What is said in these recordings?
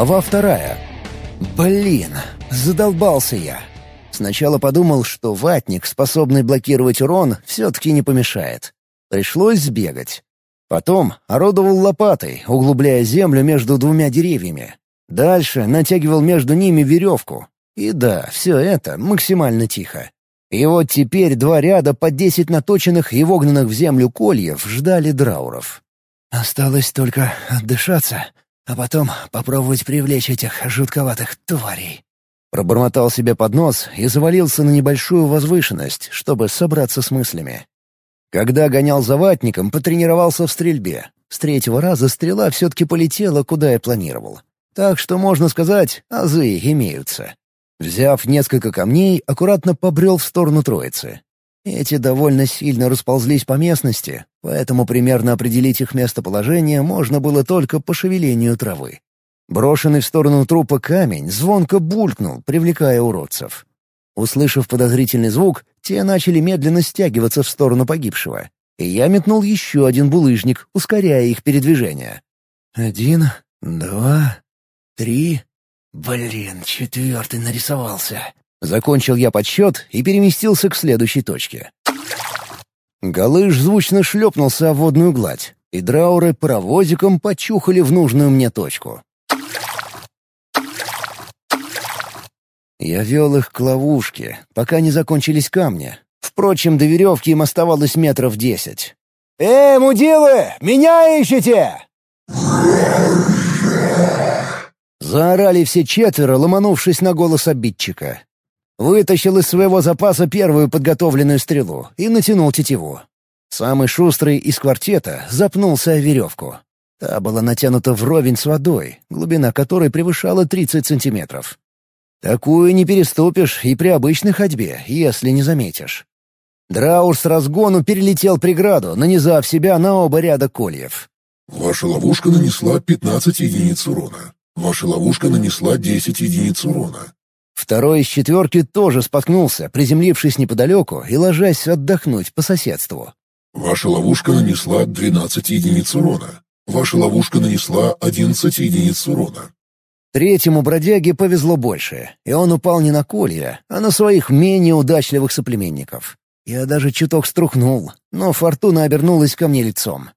Глава вторая. Блин, задолбался я. Сначала подумал, что ватник, способный блокировать урон, все-таки не помешает. Пришлось сбегать. Потом орудовал лопатой, углубляя землю между двумя деревьями. Дальше натягивал между ними веревку. И да, все это максимально тихо. И вот теперь два ряда по десять наточенных и вогнанных в землю кольев ждали драуров. «Осталось только отдышаться, а потом попробовать привлечь этих жутковатых тварей». Пробормотал себе под нос и завалился на небольшую возвышенность, чтобы собраться с мыслями. Когда гонял за ватником, потренировался в стрельбе. С третьего раза стрела все-таки полетела, куда я планировал. Так что, можно сказать, азы имеются. Взяв несколько камней, аккуратно побрел в сторону троицы. Эти довольно сильно расползлись по местности, поэтому примерно определить их местоположение можно было только по шевелению травы. Брошенный в сторону трупа камень звонко булькнул, привлекая уродцев. Услышав подозрительный звук, те начали медленно стягиваться в сторону погибшего. И я метнул еще один булыжник, ускоряя их передвижение. «Один, два, три...» «Блин, четвертый нарисовался». Закончил я подсчет и переместился к следующей точке. Галыш звучно шлепнулся о водную гладь, и драуры паровозиком почухали в нужную мне точку. Я вел их к ловушке, пока не закончились камни. Впрочем, до веревки им оставалось метров десять. «Эй, мудилы, меня ищете!» Заорали все четверо, ломанувшись на голос обидчика. Вытащил из своего запаса первую подготовленную стрелу и натянул тетиву. Самый шустрый из квартета запнулся о веревку. Та была натянута вровень с водой, глубина которой превышала 30 сантиметров. Такую не переступишь и при обычной ходьбе, если не заметишь. Драур с разгону перелетел преграду, нанизав себя на оба ряда кольев. Ваша ловушка нанесла 15 единиц урона. Ваша ловушка нанесла 10 единиц урона. Второй из четверки тоже споткнулся, приземлившись неподалеку и ложась отдохнуть по соседству. Ваша ловушка нанесла 12 единиц урона. Ваша ловушка нанесла 11 единиц урона. Третьему бродяге повезло больше, и он упал не на колья, а на своих менее удачливых соплеменников. Я даже чуток струхнул, но фортуна обернулась ко мне лицом.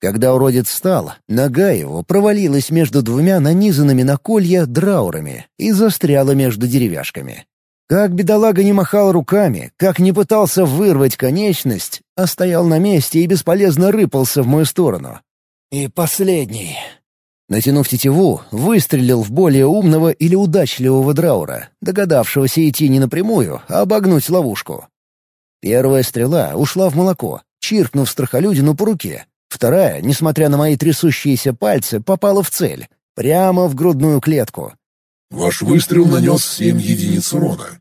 Когда уродец встал, нога его провалилась между двумя нанизанными на колья драурами и застряла между деревяшками. Как бедолага не махал руками, как не пытался вырвать конечность, а стоял на месте и бесполезно рыпался в мою сторону. И последний. Натянув тетиву, выстрелил в более умного или удачливого драура, догадавшегося идти не напрямую, а обогнуть ловушку. Первая стрела ушла в молоко, чиркнув страхолюдину по руке, Вторая, несмотря на мои трясущиеся пальцы, попала в цель. Прямо в грудную клетку. Ваш выстрел нанес семь единиц урона.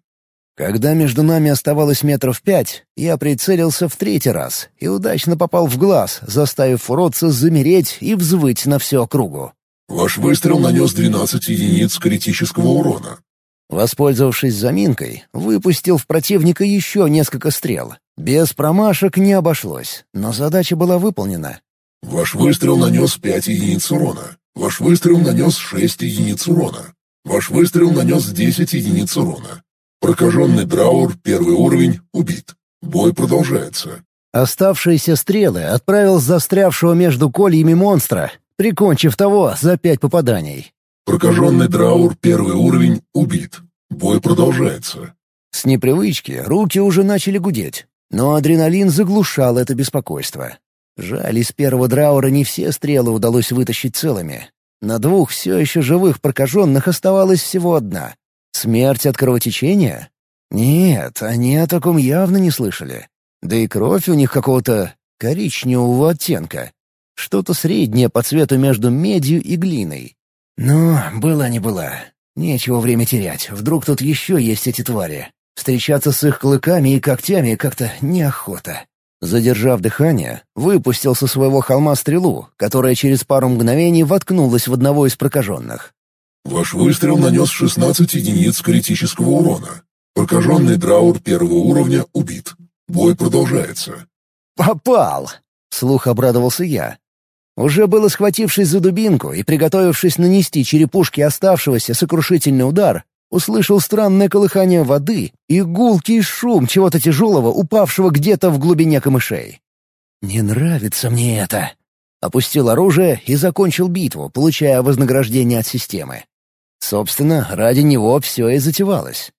Когда между нами оставалось метров пять, я прицелился в третий раз и удачно попал в глаз, заставив уродца замереть и взвыть на всю округу. Ваш выстрел нанес 12 единиц критического урона. Воспользовавшись заминкой, выпустил в противника еще несколько стрел. Без промашек не обошлось, но задача была выполнена. Ваш выстрел нанес 5 единиц урона. Ваш выстрел нанес 6 единиц урона. Ваш выстрел нанес 10 единиц урона. Прокаженный Драур, первый уровень, убит. Бой продолжается. Оставшиеся стрелы отправил застрявшего между кольями монстра, прикончив того за пять попаданий. Прокаженный Драур, первый уровень, убит. Бой продолжается. С непривычки руки уже начали гудеть, но адреналин заглушал это беспокойство. Жаль, из первого драура не все стрелы удалось вытащить целыми. На двух все еще живых прокаженных оставалась всего одна. Смерть от кровотечения? Нет, они о таком явно не слышали. Да и кровь у них какого-то коричневого оттенка. Что-то среднее по цвету между медью и глиной. Ну, была не была. Нечего время терять. Вдруг тут еще есть эти твари. Встречаться с их клыками и когтями как-то неохота. Задержав дыхание, выпустил со своего холма стрелу, которая через пару мгновений воткнулась в одного из прокаженных. Ваш выстрел нанес 16 единиц критического урона. Прокаженный драур первого уровня убит. Бой продолжается. «Попал!» — слух обрадовался я. Уже было схватившись за дубинку и приготовившись нанести черепушке оставшегося сокрушительный удар, услышал странное колыхание воды и гулкий шум чего-то тяжелого, упавшего где-то в глубине камышей. «Не нравится мне это!» Опустил оружие и закончил битву, получая вознаграждение от системы. Собственно, ради него все и затевалось.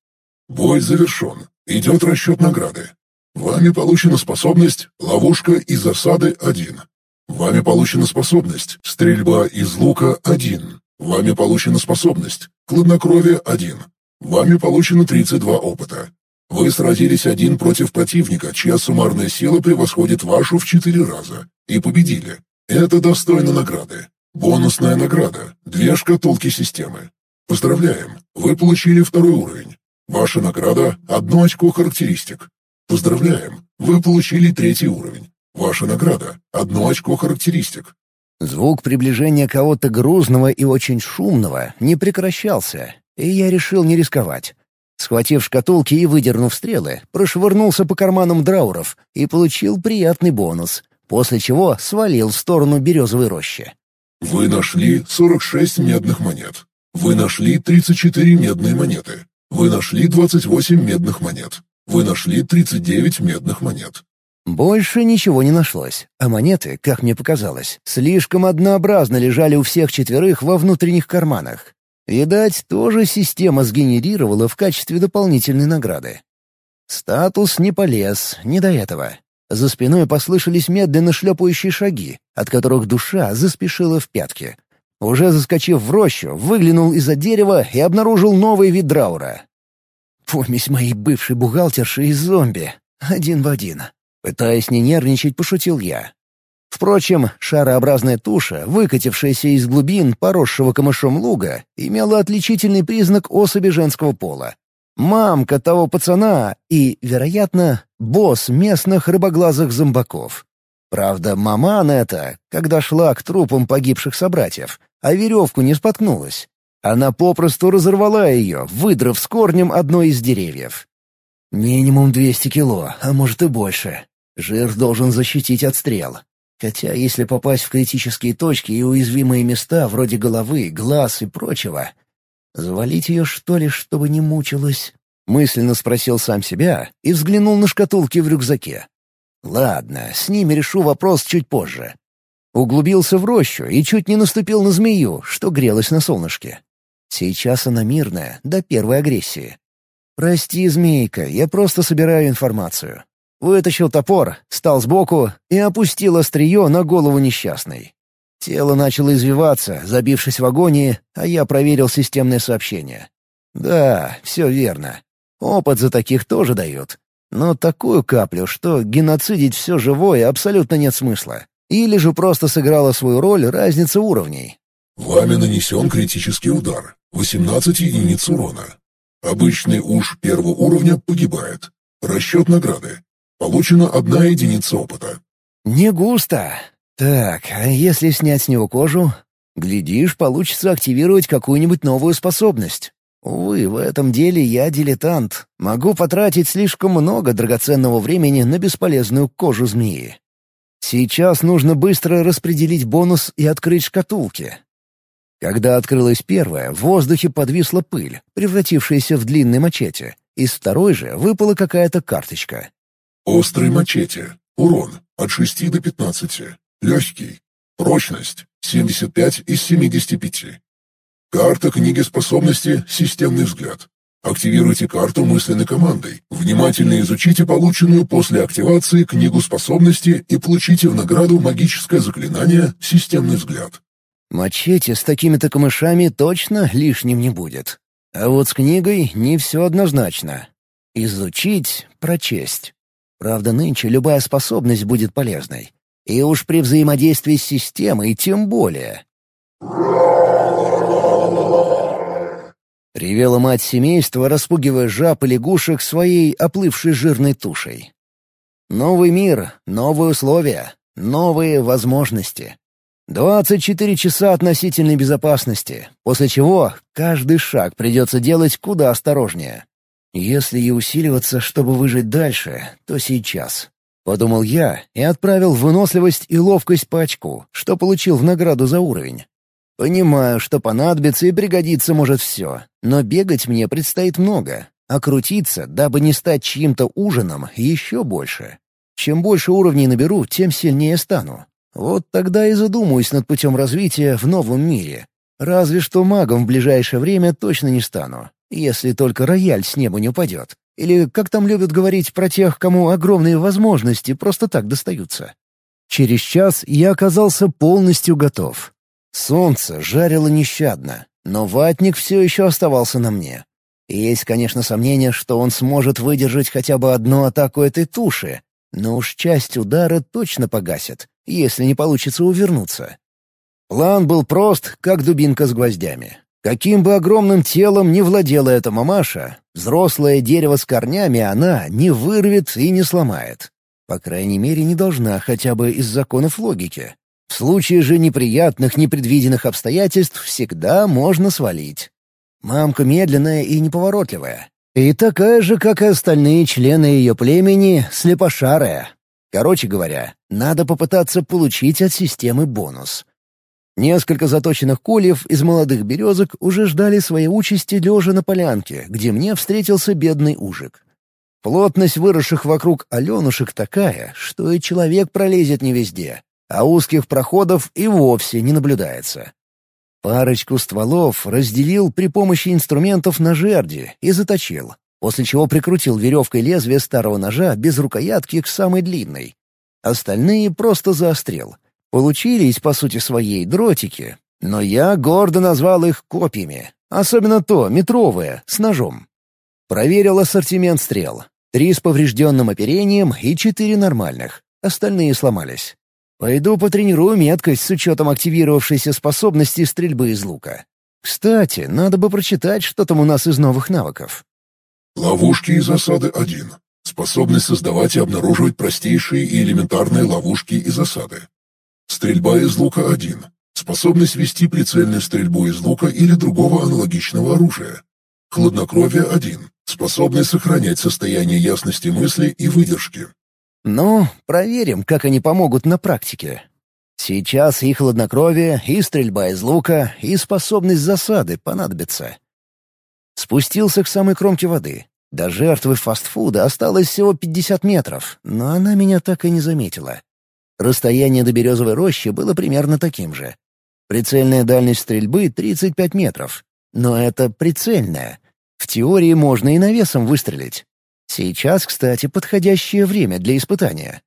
Бой завершен. Идет расчет награды. Вами получена способность «Ловушка и засады 1». Вами получена способность «Стрельба из лука 1». Вами получена способность «Хладнокровие 1». Вами получено 32 опыта. Вы сразились один против противника, чья суммарная сила превосходит вашу в 4 раза, и победили. Это достойно награды. Бонусная награда. Две шкатулки системы. Поздравляем, вы получили второй уровень. Ваша награда — одно очко характеристик. Поздравляем, вы получили третий уровень. Ваша награда — одно очко характеристик. Звук приближения кого-то грузного и очень шумного не прекращался, и я решил не рисковать. Схватив шкатулки и выдернув стрелы, прошвырнулся по карманам драуров и получил приятный бонус, после чего свалил в сторону березовой рощи. Вы нашли 46 медных монет. Вы нашли 34 медные монеты. Вы нашли 28 медных монет. Вы нашли 39 медных монет. Больше ничего не нашлось, а монеты, как мне показалось, слишком однообразно лежали у всех четверых во внутренних карманах. Видать, тоже система сгенерировала в качестве дополнительной награды. Статус не полез, не до этого. За спиной послышались медленно шлепающие шаги, от которых душа заспешила в пятки. Уже заскочив в рощу, выглянул из-за дерева и обнаружил новый вид драура. Помесь моей бывшей бухгалтерши и зомби. Один в один. Пытаясь не нервничать, пошутил я. Впрочем, шарообразная туша, выкатившаяся из глубин поросшего камышом луга, имела отличительный признак особи женского пола. Мамка того пацана и, вероятно, босс местных рыбоглазых зомбаков. Правда, маман эта, когда шла к трупам погибших собратьев, а веревку не споткнулась. Она попросту разорвала ее, выдрав с корнем одно из деревьев. Минимум 200 кило, а может и больше. Жир должен защитить от стрел. Хотя если попасть в критические точки и уязвимые места вроде головы, глаз и прочего, завалить ее что ли, чтобы не мучилась? Мысленно спросил сам себя и взглянул на шкатулки в рюкзаке. Ладно, с ними решу вопрос чуть позже. Углубился в рощу и чуть не наступил на змею, что грелась на солнышке. Сейчас она мирная, до первой агрессии. «Прости, змейка, я просто собираю информацию». Вытащил топор, встал сбоку и опустил острие на голову несчастной. Тело начало извиваться, забившись в агонии, а я проверил системное сообщение. Да, все верно. Опыт за таких тоже дают. Но такую каплю, что геноцидить все живое абсолютно нет смысла. Или же просто сыграла свою роль разница уровней. Вами нанесен критический удар. 18 единиц урона. Обычный уж первого уровня погибает. Расчет награды. Получена одна единица опыта. Не густо. Так, а если снять с него кожу? Глядишь, получится активировать какую-нибудь новую способность. Увы, в этом деле я дилетант. Могу потратить слишком много драгоценного времени на бесполезную кожу змеи. Сейчас нужно быстро распределить бонус и открыть шкатулки. Когда открылась первая, в воздухе подвисла пыль, превратившаяся в длинный мачете. Из второй же выпала какая-то карточка. «Острый мачете. Урон от 6 до 15. Легкий. Прочность 75 из 75. Карта книги способности «Системный взгляд». Активируйте карту мысленной командой. Внимательно изучите полученную после активации книгу способности и получите в награду магическое заклинание «Системный взгляд». Мачете с такими-то камышами точно лишним не будет. А вот с книгой не все однозначно. Изучить, прочесть. Правда, нынче любая способность будет полезной. И уж при взаимодействии с системой тем более. Ревела мать семейства, распугивая жаб и лягушек своей оплывшей жирной тушей. Новый мир, новые условия, новые возможности. 24 часа относительной безопасности, после чего каждый шаг придется делать куда осторожнее. Если и усиливаться, чтобы выжить дальше, то сейчас. подумал я и отправил выносливость и ловкость по очку, что получил в награду за уровень. Понимаю, что понадобится и пригодится может все, но бегать мне предстоит много, а крутиться, дабы не стать чьим-то ужином, еще больше. Чем больше уровней наберу, тем сильнее стану. Вот тогда и задумаюсь над путем развития в новом мире. Разве что магом в ближайшее время точно не стану, если только рояль с неба не упадет. Или, как там любят говорить про тех, кому огромные возможности просто так достаются. Через час я оказался полностью готов. Солнце жарило нещадно, но ватник все еще оставался на мне. есть, конечно, сомнение, что он сможет выдержать хотя бы одну атаку этой туши, но уж часть удара точно погасит, если не получится увернуться. План был прост, как дубинка с гвоздями. Каким бы огромным телом ни владела эта мамаша, взрослое дерево с корнями она не вырвет и не сломает. По крайней мере, не должна хотя бы из законов логики. В случае же неприятных, непредвиденных обстоятельств всегда можно свалить. Мамка медленная и неповоротливая. И такая же, как и остальные члены ее племени, слепошарая. Короче говоря, надо попытаться получить от системы бонус. Несколько заточенных кольев из молодых березок уже ждали своей участи лежа на полянке, где мне встретился бедный ужик. Плотность выросших вокруг аленушек такая, что и человек пролезет не везде а узких проходов и вовсе не наблюдается. Парочку стволов разделил при помощи инструментов на жерди и заточил, после чего прикрутил веревкой лезвие старого ножа без рукоятки к самой длинной. Остальные просто заострил. Получились, по сути своей, дротики, но я гордо назвал их копьями, особенно то, метровое, с ножом. Проверил ассортимент стрел. Три с поврежденным оперением и четыре нормальных. Остальные сломались. Пойду потренирую меткость с учетом активировавшейся способности стрельбы из лука. Кстати, надо бы прочитать, что там у нас из новых навыков. Ловушки и засады 1. Способность создавать и обнаруживать простейшие и элементарные ловушки и засады. Стрельба из лука 1. Способность вести прицельную стрельбу из лука или другого аналогичного оружия. Хладнокровие 1. Способность сохранять состояние ясности мысли и выдержки. Ну, проверим, как они помогут на практике. Сейчас и хладнокровие, и стрельба из лука, и способность засады понадобятся. Спустился к самой кромке воды. До жертвы фастфуда осталось всего 50 метров, но она меня так и не заметила. Расстояние до березовой рощи было примерно таким же. Прицельная дальность стрельбы — 35 метров. Но это прицельная. В теории можно и навесом выстрелить. Сейчас, кстати, подходящее время для испытания.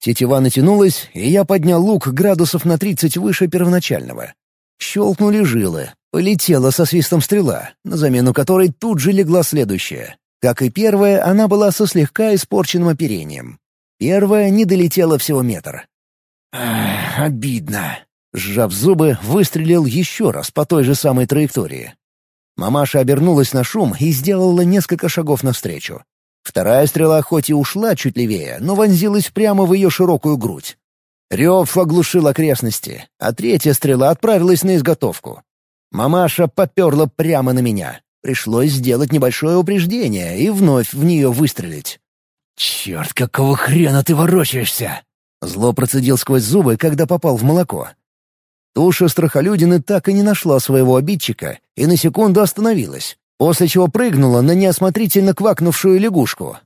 Тетива натянулась, и я поднял лук градусов на 30 выше первоначального. Щелкнули жилы. Полетела со свистом стрела, на замену которой тут же легла следующая. Как и первая, она была со слегка испорченным оперением. Первая не долетела всего метр. Ах, обидно. Сжав зубы, выстрелил еще раз по той же самой траектории. Мамаша обернулась на шум и сделала несколько шагов навстречу. Вторая стрела хоть и ушла чуть левее, но вонзилась прямо в ее широкую грудь. Рев оглушил окрестности, а третья стрела отправилась на изготовку. Мамаша поперла прямо на меня. Пришлось сделать небольшое упреждение и вновь в нее выстрелить. «Черт, какого хрена ты ворочаешься?» Зло процедил сквозь зубы, когда попал в молоко. Туша страхолюдины так и не нашла своего обидчика и на секунду остановилась после чего прыгнула на неосмотрительно квакнувшую лягушку.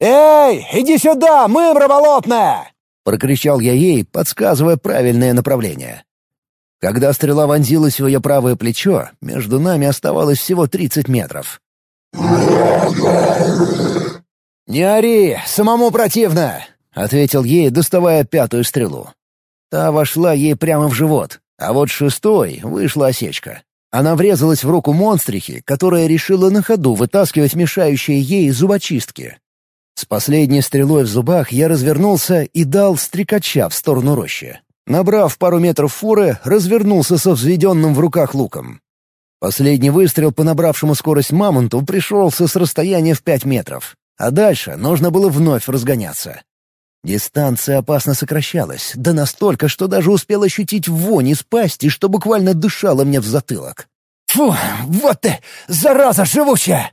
«Эй, иди сюда, мымра болотная!» — прокричал я ей, подсказывая правильное направление. Когда стрела вонзилась в ее правое плечо, между нами оставалось всего тридцать метров. «Не ори, самому противно!» — ответил ей, доставая пятую стрелу. Та вошла ей прямо в живот, а вот шестой вышла осечка. Она врезалась в руку монстрихи, которая решила на ходу вытаскивать мешающие ей зубочистки. С последней стрелой в зубах я развернулся и дал стрекача в сторону рощи. Набрав пару метров фуры, развернулся со взведенным в руках луком. Последний выстрел по набравшему скорость мамонту пришелся с расстояния в пять метров, а дальше нужно было вновь разгоняться. Дистанция опасно сокращалась, да настолько, что даже успел ощутить вонь из пасти, что буквально дышало мне в затылок. «Фу, вот ты, зараза живучая!»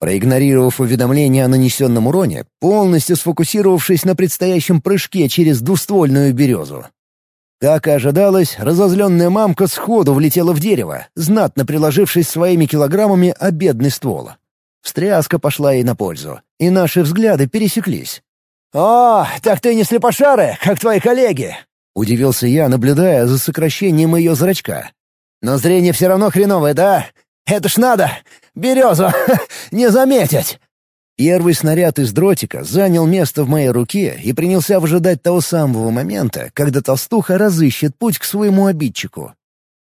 Проигнорировав уведомление о нанесенном уроне, полностью сфокусировавшись на предстоящем прыжке через двуствольную березу. Как и ожидалось, разозленная мамка сходу влетела в дерево, знатно приложившись своими килограммами о бедный ствол. Встряска пошла ей на пользу, и наши взгляды пересеклись. «О, так ты не слепошары, как твои коллеги!» — удивился я, наблюдая за сокращением ее зрачка. «Но зрение все равно хреновое, да? Это ж надо! Березу! Не заметить!» Первый снаряд из дротика занял место в моей руке и принялся выжидать того самого момента, когда толстуха разыщет путь к своему обидчику.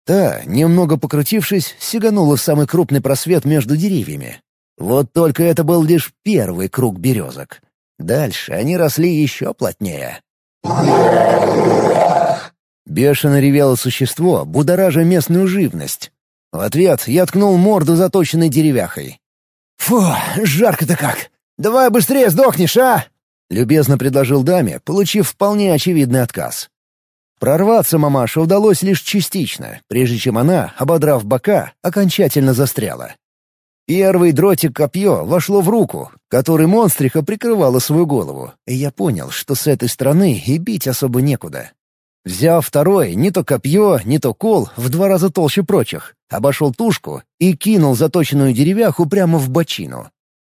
Та, немного покрутившись, сиганула в самый крупный просвет между деревьями. Вот только это был лишь первый круг березок. Дальше они росли еще плотнее. Бешено ревело существо, будоража местную живность. В ответ я ткнул морду заточенной деревяхой. «Фу, жарко-то как! Давай быстрее сдохнешь, а!» — любезно предложил даме, получив вполне очевидный отказ. Прорваться мамаше удалось лишь частично, прежде чем она, ободрав бока, окончательно застряла. Первый дротик-копье вошло в руку, которой монстриха прикрывала свою голову, и я понял, что с этой стороны и бить особо некуда. Взяв второй, не то копье, не то кол, в два раза толще прочих, обошел тушку и кинул заточенную деревяху прямо в бочину.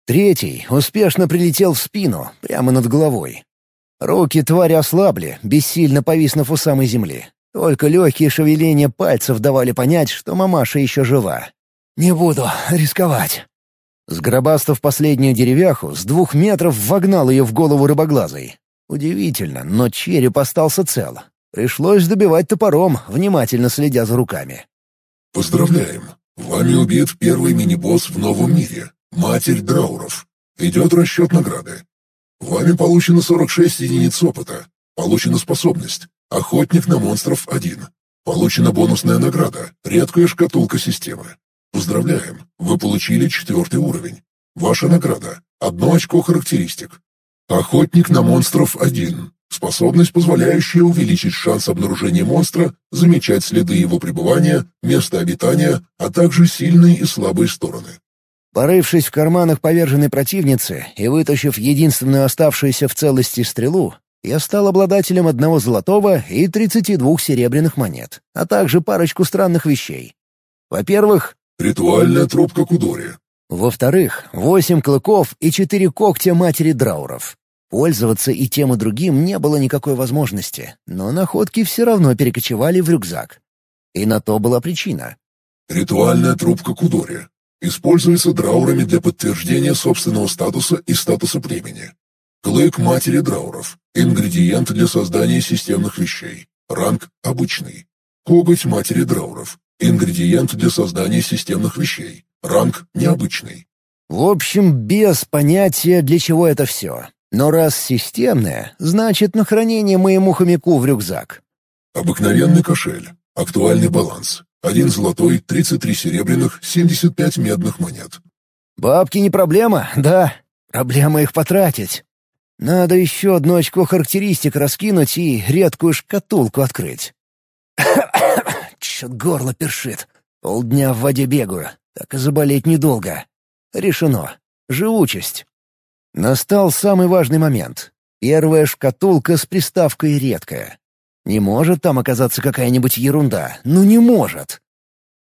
Третий успешно прилетел в спину, прямо над головой. Руки твари ослабли, бессильно повиснув у самой земли. Только легкие шевеления пальцев давали понять, что мамаша еще жива. «Не буду рисковать». Сгробастав последнюю деревяху, с двух метров вогнал ее в голову рыбоглазой. Удивительно, но череп остался цел. Пришлось добивать топором, внимательно следя за руками. «Поздравляем! Вами убит первый мини-босс в новом мире, Матерь Драуров. Идет расчет награды. Вами получено 46 единиц опыта. Получена способность. Охотник на монстров 1. Получена бонусная награда. Редкая шкатулка системы. Поздравляем! Вы получили четвертый уровень. Ваша награда. Одно очко характеристик. Охотник на монстров 1. Способность, позволяющая увеличить шанс обнаружения монстра, замечать следы его пребывания, место обитания, а также сильные и слабые стороны. Порывшись в карманах поверженной противницы и вытащив единственную оставшуюся в целости стрелу, я стал обладателем одного золотого и тридцати двух серебряных монет, а также парочку странных вещей. Во-первых... Ритуальная трубка Кудори. Во-вторых, восемь клыков и четыре когтя матери Драуров. Пользоваться и тем, и другим не было никакой возможности, но находки все равно перекочевали в рюкзак. И на то была причина. Ритуальная трубка Кудори. Используется драурами для подтверждения собственного статуса и статуса племени. Клык матери драуров. Ингредиент для создания системных вещей. Ранг обычный. Коготь матери драуров. Ингредиент для создания системных вещей. Ранг необычный. В общем, без понятия, для чего это все. Но раз системное, значит на хранение моему хомяку в рюкзак. Обыкновенный кошель. Актуальный баланс. Один золотой, 33 серебряных, 75 медных монет. Бабки не проблема, да. Проблема их потратить. Надо еще одну очко характеристик раскинуть и редкую шкатулку открыть. Чё горло першит. Полдня в воде бегаю, так и заболеть недолго. Решено. Живучесть. Настал самый важный момент. Первая шкатулка с приставкой «редкая». Не может там оказаться какая-нибудь ерунда. Ну не может.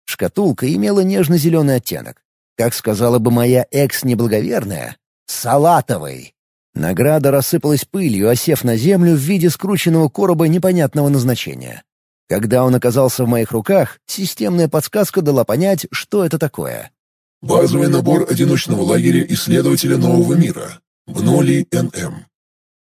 Шкатулка имела нежно-зеленый оттенок. Как сказала бы моя экс-неблаговерная, салатовый. Награда рассыпалась пылью, осев на землю в виде скрученного короба непонятного назначения. Когда он оказался в моих руках, системная подсказка дала понять, что это такое. Базовый набор одиночного лагеря исследователя нового мира. Бноли НМ.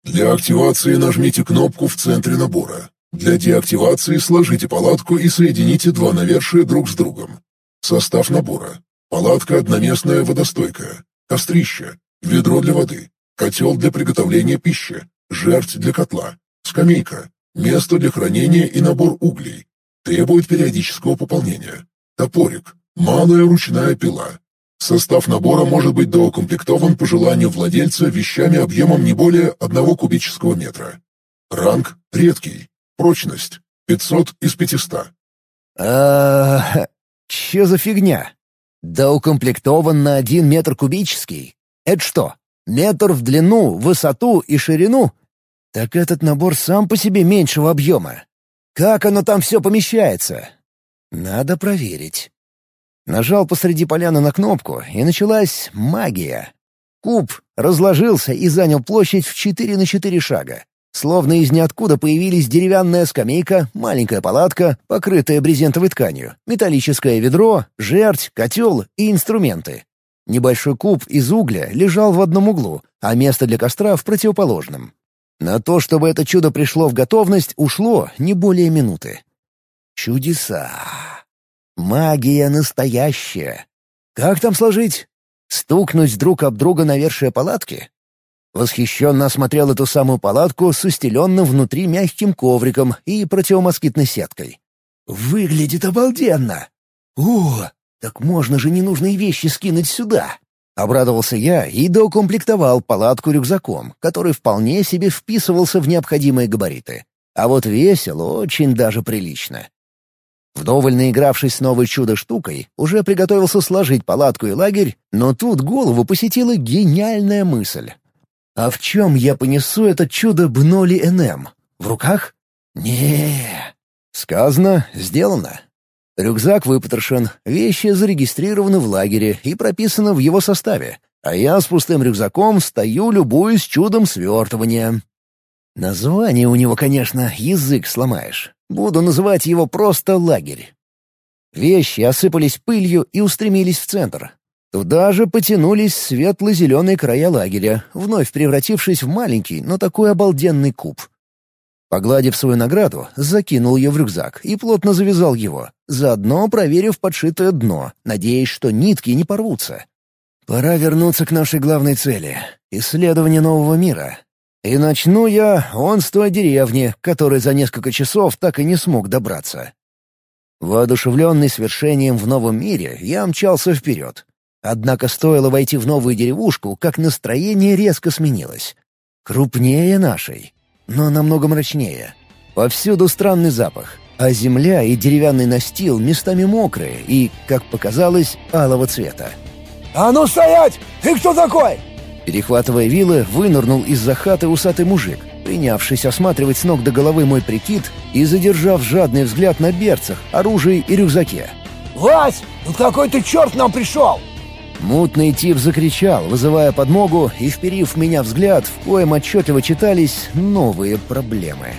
Для активации нажмите кнопку в центре набора. Для деактивации сложите палатку и соедините два навершия друг с другом. Состав набора. Палатка одноместная водостойкая. Кострище. Ведро для воды. Котел для приготовления пищи. Жерть для котла. Скамейка. Место для хранения и набор углей. Требует периодического пополнения. Топорик. Малая ручная пила. Состав набора может быть доукомплектован по желанию владельца вещами объемом не более одного кубического метра. Ранг редкий. Прочность 500 из 500. А, чё за фигня? Да укомплектован на один метр кубический. Это что, метр в длину, высоту и ширину? Так этот набор сам по себе меньшего объема. Как оно там все помещается? Надо проверить. Нажал посреди поляны на кнопку, и началась магия. Куб разложился и занял площадь в 4 на 4 шага. Словно из ниоткуда появились деревянная скамейка, маленькая палатка, покрытая брезентовой тканью, металлическое ведро, жерть, котел и инструменты. Небольшой куб из угля лежал в одном углу, а место для костра в противоположном. На то, чтобы это чудо пришло в готовность, ушло не более минуты. Чудеса. Магия настоящая. Как там сложить? Стукнуть друг об друга навершие палатки? Восхищенно осмотрел эту самую палатку с устеленным внутри мягким ковриком и противомоскитной сеткой. Выглядит обалденно! О, так можно же ненужные вещи скинуть сюда! Обрадовался я и доукомплектовал палатку рюкзаком, который вполне себе вписывался в необходимые габариты. А вот весил очень даже прилично. Вдоволь наигравшись с новой чудо-штукой, уже приготовился сложить палатку и лагерь, но тут голову посетила гениальная мысль. А в чем я понесу это чудо Бноли НМ? В руках? не Сказано, сделано. Рюкзак выпотрошен, вещи зарегистрированы в лагере и прописаны в его составе, а я с пустым рюкзаком стою, любуюсь чудом свертывания. Название у него, конечно, язык сломаешь. Буду называть его просто «лагерь». Вещи осыпались пылью и устремились в центр. Туда же потянулись светло-зеленые края лагеря, вновь превратившись в маленький, но такой обалденный куб. Погладив свою награду, закинул ее в рюкзак и плотно завязал его, заодно проверив подшитое дно, надеясь, что нитки не порвутся. Пора вернуться к нашей главной цели — исследованию нового мира. И начну я он с той деревни, которой за несколько часов так и не смог добраться. Воодушевленный свершением в новом мире, я мчался вперед. Однако стоило войти в новую деревушку, как настроение резко сменилось. Крупнее нашей, но намного мрачнее. Повсюду странный запах, а земля и деревянный настил местами мокрые и, как показалось, алого цвета. «А ну стоять! Ты кто такой?» Перехватывая вилы, вынырнул из-за хаты усатый мужик, принявшись осматривать с ног до головы мой прикид и задержав жадный взгляд на берцах, оружии и рюкзаке. «Вась, тут какой-то черт нам пришел!» Мутный тип закричал, вызывая подмогу, и, вперив меня взгляд, в коем отчетливо читались новые проблемы.